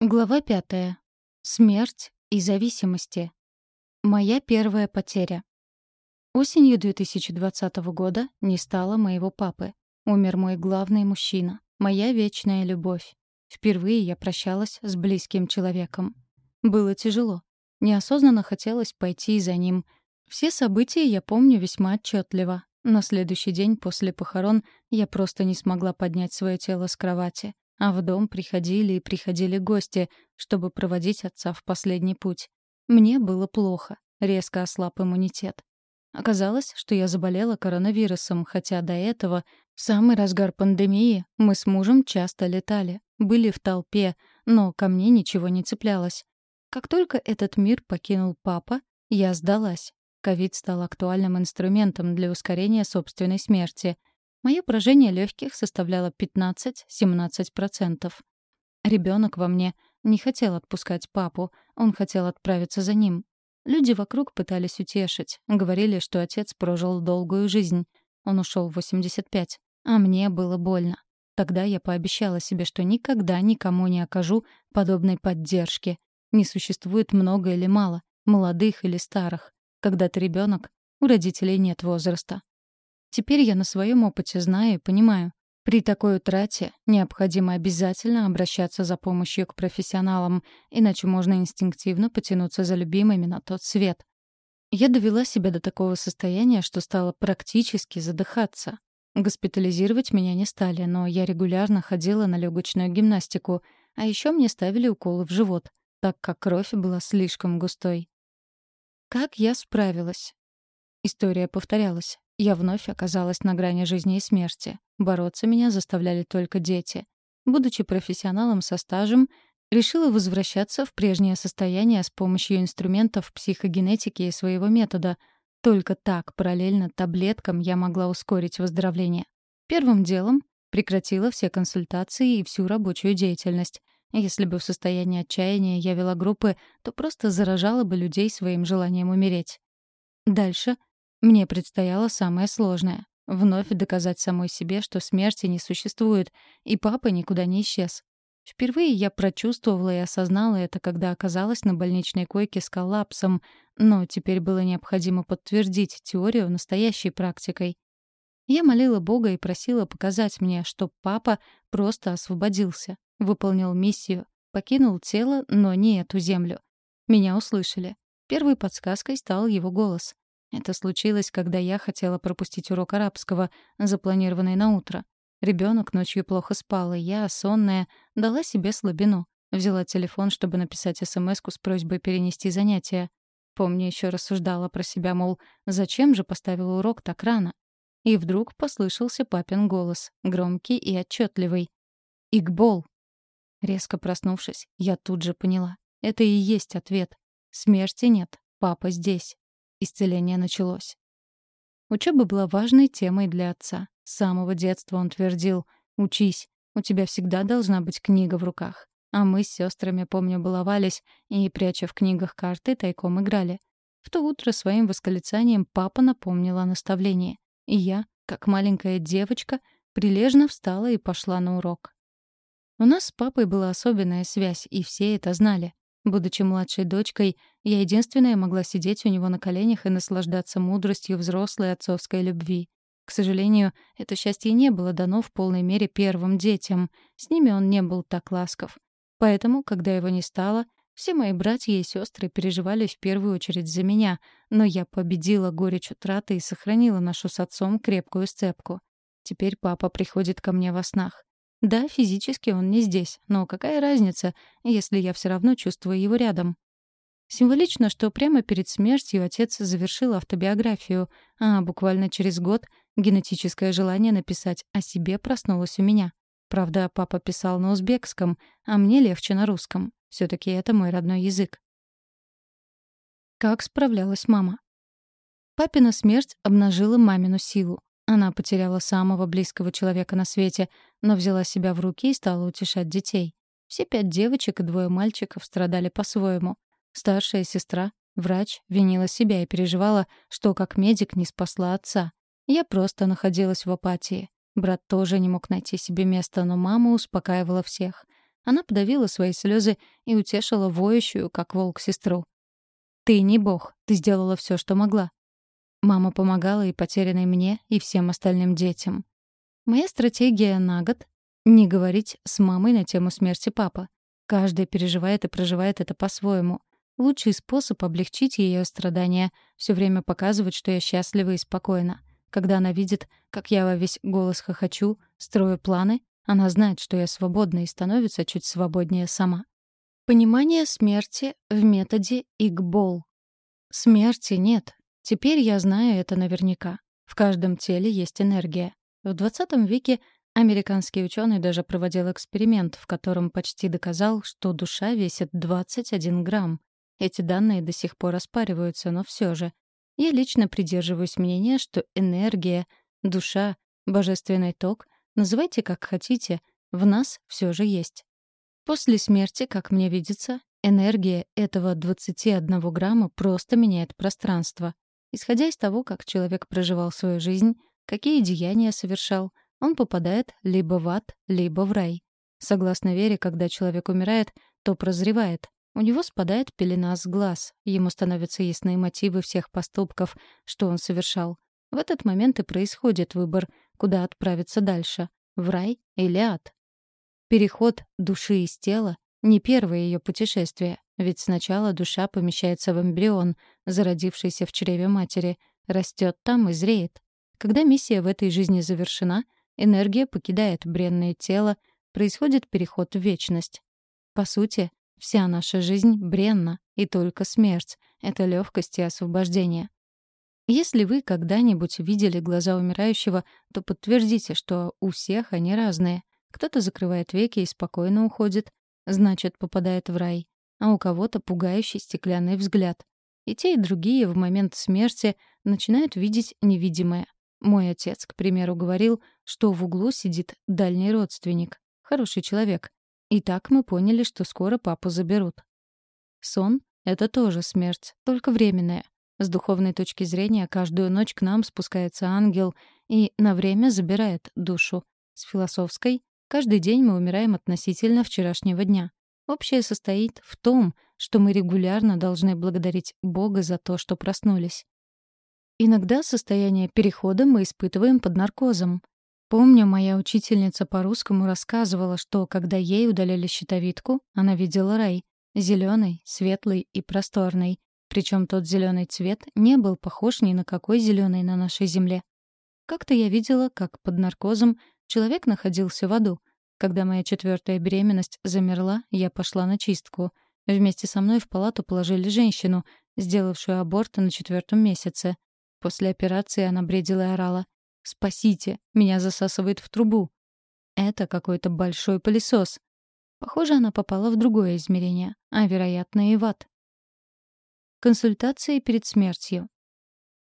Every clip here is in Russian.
Глава пятая. Смерть и зависимости. Моя первая потеря. Осенью 2020 года не стало моего папы. Умер мой главный мужчина, моя вечная любовь. Впервые я прощалась с близким человеком. Было тяжело. Неосознанно хотелось пойти за ним. Все события я помню весьма отчетливо. На следующий день после похорон я просто не смогла поднять свое тело с кровати а в дом приходили и приходили гости, чтобы проводить отца в последний путь. Мне было плохо, резко ослаб иммунитет. Оказалось, что я заболела коронавирусом, хотя до этого, в самый разгар пандемии, мы с мужем часто летали, были в толпе, но ко мне ничего не цеплялось. Как только этот мир покинул папа, я сдалась. Ковид стал актуальным инструментом для ускорения собственной смерти. Мое поражение легких составляло 15-17%. Ребенок во мне не хотел отпускать папу, он хотел отправиться за ним. Люди вокруг пытались утешить, говорили, что отец прожил долгую жизнь. Он ушел в 85, а мне было больно. Тогда я пообещала себе, что никогда никому не окажу подобной поддержки. Не существует много или мало, молодых или старых. Когда ты ребенок, у родителей нет возраста. Теперь я на своем опыте знаю и понимаю. При такой утрате необходимо обязательно обращаться за помощью к профессионалам, иначе можно инстинктивно потянуться за любимыми на тот свет. Я довела себя до такого состояния, что стала практически задыхаться. Госпитализировать меня не стали, но я регулярно ходила на легочную гимнастику, а еще мне ставили уколы в живот, так как кровь была слишком густой. Как я справилась? История повторялась. Я вновь оказалась на грани жизни и смерти. Бороться меня заставляли только дети. Будучи профессионалом со стажем, решила возвращаться в прежнее состояние с помощью инструментов психогенетики и своего метода. Только так, параллельно таблеткам, я могла ускорить выздоровление. Первым делом прекратила все консультации и всю рабочую деятельность. Если бы в состоянии отчаяния я вела группы, то просто заражала бы людей своим желанием умереть. Дальше — мне предстояло самое сложное — вновь доказать самой себе, что смерти не существует, и папа никуда не исчез. Впервые я прочувствовала и осознала это, когда оказалась на больничной койке с коллапсом, но теперь было необходимо подтвердить теорию настоящей практикой. Я молила Бога и просила показать мне, что папа просто освободился, выполнил миссию, покинул тело, но не эту землю. Меня услышали. Первой подсказкой стал его голос. Это случилось, когда я хотела пропустить урок арабского, запланированный на утро. Ребенок ночью плохо спал, и я, сонная, дала себе слабину. Взяла телефон, чтобы написать смс с просьбой перенести занятия. Помню, еще рассуждала про себя, мол, зачем же поставила урок так рано? И вдруг послышался папин голос, громкий и отчетливый. «Игбол!» Резко проснувшись, я тут же поняла. Это и есть ответ. Смерти нет, папа здесь. Исцеление началось. Учеба была важной темой для отца. С самого детства он твердил «Учись, у тебя всегда должна быть книга в руках». А мы с сестрами, помню, баловались и, пряча в книгах карты, тайком играли. В то утро своим восклицанием папа напомнил о наставлении. И я, как маленькая девочка, прилежно встала и пошла на урок. У нас с папой была особенная связь, и все это знали. Будучи младшей дочкой, я единственная могла сидеть у него на коленях и наслаждаться мудростью взрослой отцовской любви. К сожалению, это счастье не было дано в полной мере первым детям. С ними он не был так ласков. Поэтому, когда его не стало, все мои братья и сестры переживали в первую очередь за меня, но я победила горечь утраты и сохранила нашу с отцом крепкую сцепку. Теперь папа приходит ко мне во снах. Да, физически он не здесь, но какая разница, если я все равно чувствую его рядом? Символично, что прямо перед смертью отец завершил автобиографию, а буквально через год генетическое желание написать о себе проснулось у меня. Правда, папа писал на узбекском, а мне легче на русском. все таки это мой родной язык. Как справлялась мама? Папина смерть обнажила мамину силу. Она потеряла самого близкого человека на свете, но взяла себя в руки и стала утешать детей. Все пять девочек и двое мальчиков страдали по-своему. Старшая сестра, врач, винила себя и переживала, что как медик не спасла отца. Я просто находилась в апатии. Брат тоже не мог найти себе места, но мама успокаивала всех. Она подавила свои слезы и утешила воющую, как волк, сестру. «Ты не бог, ты сделала все, что могла». Мама помогала и потерянной мне, и всем остальным детям. Моя стратегия на год — не говорить с мамой на тему смерти папы. Каждый переживает и проживает это по-своему. Лучший способ облегчить ее страдания — все время показывать, что я счастлива и спокойна. Когда она видит, как я во весь голос хохочу, строю планы, она знает, что я свободна и становится чуть свободнее сама. Понимание смерти в методе Игбол. Смерти нет. Теперь я знаю это наверняка. В каждом теле есть энергия. В 20 веке американский ученый даже проводил эксперимент, в котором почти доказал, что душа весит 21 грамм. Эти данные до сих пор оспариваются, но все же. Я лично придерживаюсь мнения, что энергия, душа, божественный ток, называйте как хотите, в нас все же есть. После смерти, как мне видится, энергия этого 21 грамма просто меняет пространство. Исходя из того, как человек проживал свою жизнь, какие деяния совершал, он попадает либо в ад, либо в рай. Согласно вере, когда человек умирает, то прозревает, у него спадает пелена с глаз, ему становятся ясны мотивы всех поступков, что он совершал. В этот момент и происходит выбор, куда отправиться дальше — в рай или ад. Переход души из тела — не первое ее путешествие, ведь сначала душа помещается в эмбрион, зародившийся в чреве матери, растет там и зреет. Когда миссия в этой жизни завершена, энергия покидает бренное тело, происходит переход в вечность. По сути, Вся наша жизнь бренна, и только смерть — это легкость и освобождение. Если вы когда-нибудь видели глаза умирающего, то подтвердите, что у всех они разные. Кто-то закрывает веки и спокойно уходит, значит, попадает в рай, а у кого-то пугающий стеклянный взгляд. И те, и другие в момент смерти начинают видеть невидимое. Мой отец, к примеру, говорил, что в углу сидит дальний родственник, хороший человек, и так мы поняли, что скоро папу заберут. Сон — это тоже смерть, только временная. С духовной точки зрения, каждую ночь к нам спускается ангел и на время забирает душу. С философской — каждый день мы умираем относительно вчерашнего дня. Общее состоит в том, что мы регулярно должны благодарить Бога за то, что проснулись. Иногда состояние перехода мы испытываем под наркозом. Помню, моя учительница по русскому рассказывала, что когда ей удаляли щитовидку, она видела рай. зеленый, светлый и просторный. Причем тот зеленый цвет не был похож ни на какой зеленый на нашей земле. Как-то я видела, как под наркозом человек находился в аду. Когда моя четвертая беременность замерла, я пошла на чистку. Вместе со мной в палату положили женщину, сделавшую аборт на четвертом месяце. После операции она бредила и орала. Спасите, меня засасывает в трубу. Это какой-то большой пылесос. Похоже, она попала в другое измерение, а, вероятно, и в ад. Консультации перед смертью.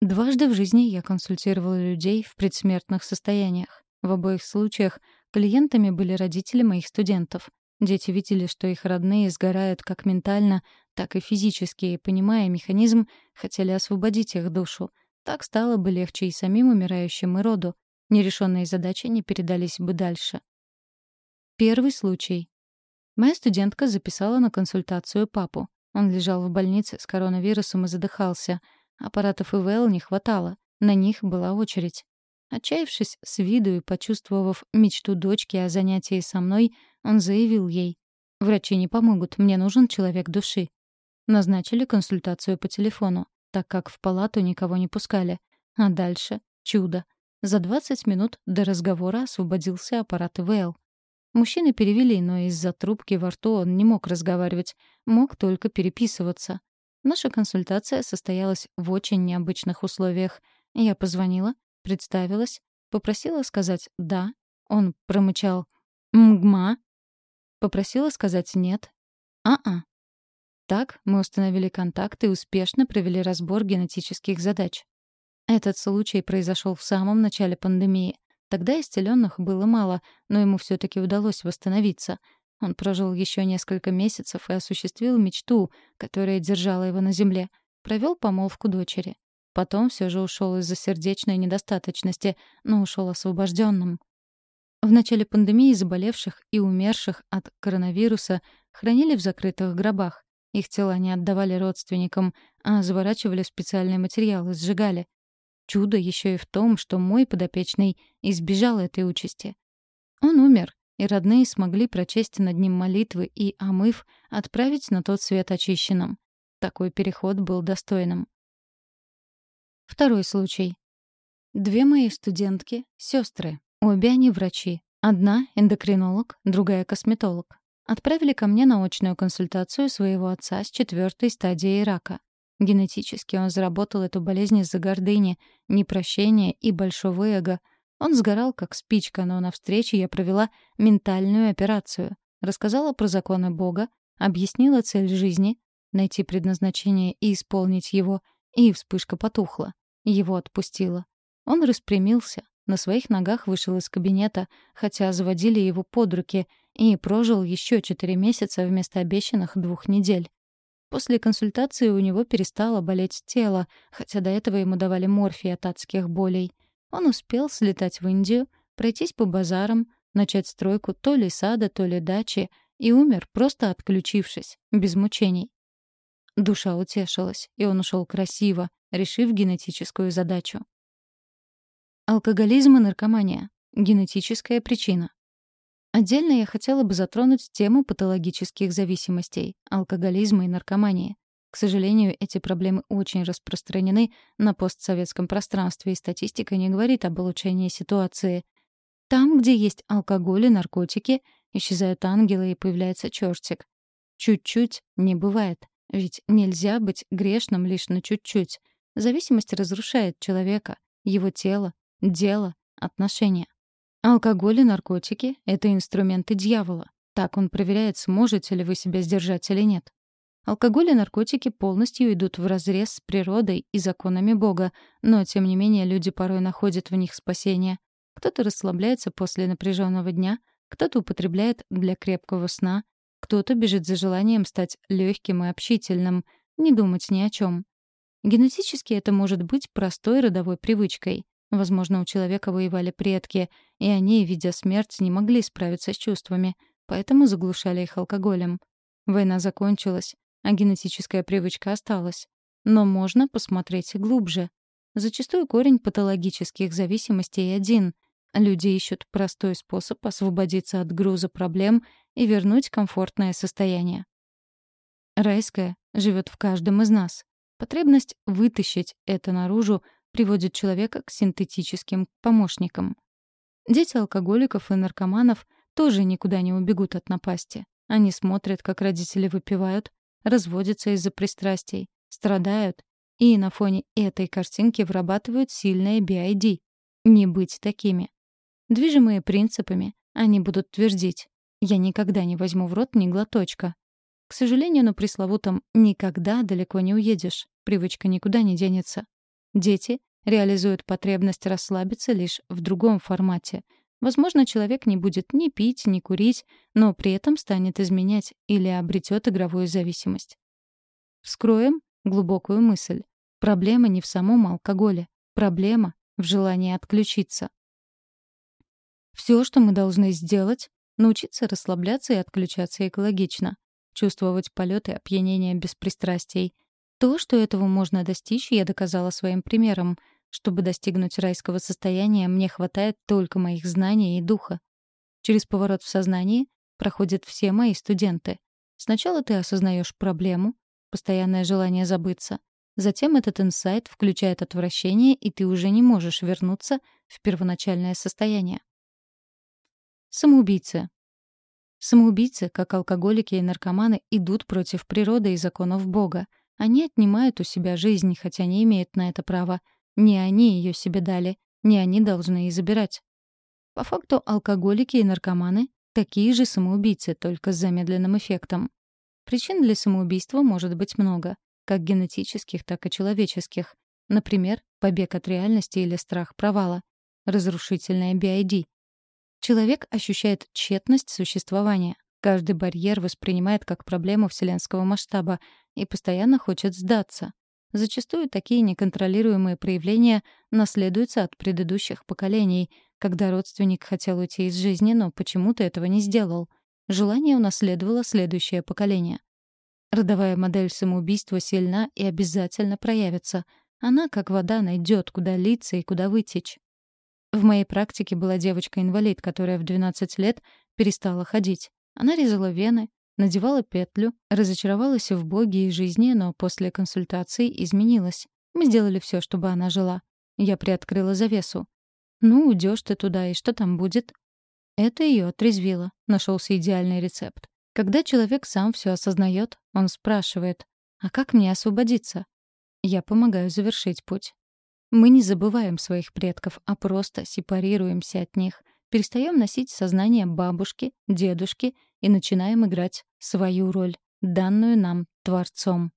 Дважды в жизни я консультировала людей в предсмертных состояниях. В обоих случаях клиентами были родители моих студентов. Дети видели, что их родные сгорают как ментально, так и физически, и, понимая механизм, хотели освободить их душу, так стало бы легче и самим умирающим, и роду. Нерешенные задачи не передались бы дальше. Первый случай. Моя студентка записала на консультацию папу. Он лежал в больнице с коронавирусом и задыхался. Аппаратов ИВЛ не хватало. На них была очередь. Отчаявшись с виду и почувствовав мечту дочки о занятии со мной, он заявил ей. «Врачи не помогут, мне нужен человек души». Назначили консультацию по телефону так как в палату никого не пускали. А дальше — чудо. За 20 минут до разговора освободился аппарат ИВЛ. Мужчины перевели, но из-за трубки во рту он не мог разговаривать, мог только переписываться. Наша консультация состоялась в очень необычных условиях. Я позвонила, представилась, попросила сказать «да». Он промычал «мгма», попросила сказать «нет». «А-а». Так мы установили контакт и успешно провели разбор генетических задач. Этот случай произошел в самом начале пандемии. Тогда исцеленных было мало, но ему все-таки удалось восстановиться. Он прожил еще несколько месяцев и осуществил мечту, которая держала его на земле. Провел помолвку дочери. Потом все же ушел из-за сердечной недостаточности, но ушел освобожденным. В начале пандемии заболевших и умерших от коронавируса хранили в закрытых гробах. Их тела не отдавали родственникам, а заворачивали в специальные материалы, сжигали. Чудо еще и в том, что мой подопечный избежал этой участи. Он умер, и родные смогли прочесть над ним молитвы и, омыв, отправить на тот свет очищенным. Такой переход был достойным. Второй случай. Две мои студентки — сестры, Обе они врачи. Одна — эндокринолог, другая — косметолог. Отправили ко мне на очную консультацию своего отца с четвертой стадией рака. Генетически он заработал эту болезнь из-за гордыни, непрощения и большого эго. Он сгорал, как спичка, но на встрече я провела ментальную операцию. Рассказала про законы Бога, объяснила цель жизни, найти предназначение и исполнить его, и вспышка потухла. Его отпустила. Он распрямился, на своих ногах вышел из кабинета, хотя заводили его под руки, и прожил еще четыре месяца вместо обещанных двух недель. После консультации у него перестало болеть тело, хотя до этого ему давали морфий от адских болей. Он успел слетать в Индию, пройтись по базарам, начать стройку то ли сада, то ли дачи, и умер, просто отключившись, без мучений. Душа утешилась, и он ушел красиво, решив генетическую задачу. Алкоголизм и наркомания. Генетическая причина. Отдельно я хотела бы затронуть тему патологических зависимостей, алкоголизма и наркомании. К сожалению, эти проблемы очень распространены на постсоветском пространстве, и статистика не говорит об улучшении ситуации. Там, где есть алкоголь и наркотики, исчезают ангелы и появляется чертик. Чуть-чуть не бывает, ведь нельзя быть грешным лишь на чуть-чуть. Зависимость разрушает человека, его тело, дело, отношения. Алкоголь и наркотики — это инструменты дьявола. Так он проверяет, сможете ли вы себя сдержать или нет. Алкоголь и наркотики полностью идут вразрез с природой и законами Бога, но, тем не менее, люди порой находят в них спасение. Кто-то расслабляется после напряженного дня, кто-то употребляет для крепкого сна, кто-то бежит за желанием стать легким и общительным, не думать ни о чем. Генетически это может быть простой родовой привычкой. Возможно, у человека воевали предки, и они, видя смерть, не могли справиться с чувствами, поэтому заглушали их алкоголем. Война закончилась, а генетическая привычка осталась. Но можно посмотреть глубже. Зачастую корень патологических зависимостей один. Люди ищут простой способ освободиться от груза проблем и вернуть комфортное состояние. Райское живет в каждом из нас. Потребность вытащить это наружу приводит человека к синтетическим помощникам. Дети алкоголиков и наркоманов тоже никуда не убегут от напасти. Они смотрят, как родители выпивают, разводятся из-за пристрастий, страдают, и на фоне этой картинки вырабатывают сильное BID — не быть такими. Движимые принципами, они будут твердить «я никогда не возьму в рот ни глоточка». К сожалению, на пресловутом «никогда» далеко не уедешь, привычка никуда не денется. Дети реализуют потребность расслабиться лишь в другом формате. Возможно, человек не будет ни пить, ни курить, но при этом станет изменять или обретет игровую зависимость. Вскроем глубокую мысль. Проблема не в самом алкоголе. Проблема в желании отключиться. Все, что мы должны сделать, научиться расслабляться и отключаться экологично, чувствовать полет и опьянение без пристрастий, то, что этого можно достичь, я доказала своим примером. Чтобы достигнуть райского состояния, мне хватает только моих знаний и духа. Через поворот в сознании проходят все мои студенты. Сначала ты осознаешь проблему, постоянное желание забыться. Затем этот инсайт включает отвращение, и ты уже не можешь вернуться в первоначальное состояние. Самоубийцы. Самоубийцы, как алкоголики и наркоманы, идут против природы и законов Бога — они отнимают у себя жизнь, хотя не имеют на это права. Не они ее себе дали, не они должны и забирать. По факту алкоголики и наркоманы — такие же самоубийцы, только с замедленным эффектом. Причин для самоубийства может быть много, как генетических, так и человеческих. Например, побег от реальности или страх провала. Разрушительное BID. Человек ощущает тщетность существования, Каждый барьер воспринимает как проблему вселенского масштаба и постоянно хочет сдаться. Зачастую такие неконтролируемые проявления наследуются от предыдущих поколений, когда родственник хотел уйти из жизни, но почему-то этого не сделал. Желание унаследовало следующее поколение. Родовая модель самоубийства сильна и обязательно проявится. Она, как вода, найдет, куда литься и куда вытечь. В моей практике была девочка-инвалид, которая в 12 лет перестала ходить. Она резала вены, надевала петлю, разочаровалась в Боге и жизни, но после консультации изменилась. Мы сделали все, чтобы она жила. Я приоткрыла завесу. «Ну, уйдешь ты туда, и что там будет?» Это ее отрезвило. Нашелся идеальный рецепт. Когда человек сам все осознает, он спрашивает, «А как мне освободиться?» Я помогаю завершить путь. Мы не забываем своих предков, а просто сепарируемся от них, перестаем носить сознание бабушки, дедушки и начинаем играть свою роль, данную нам Творцом.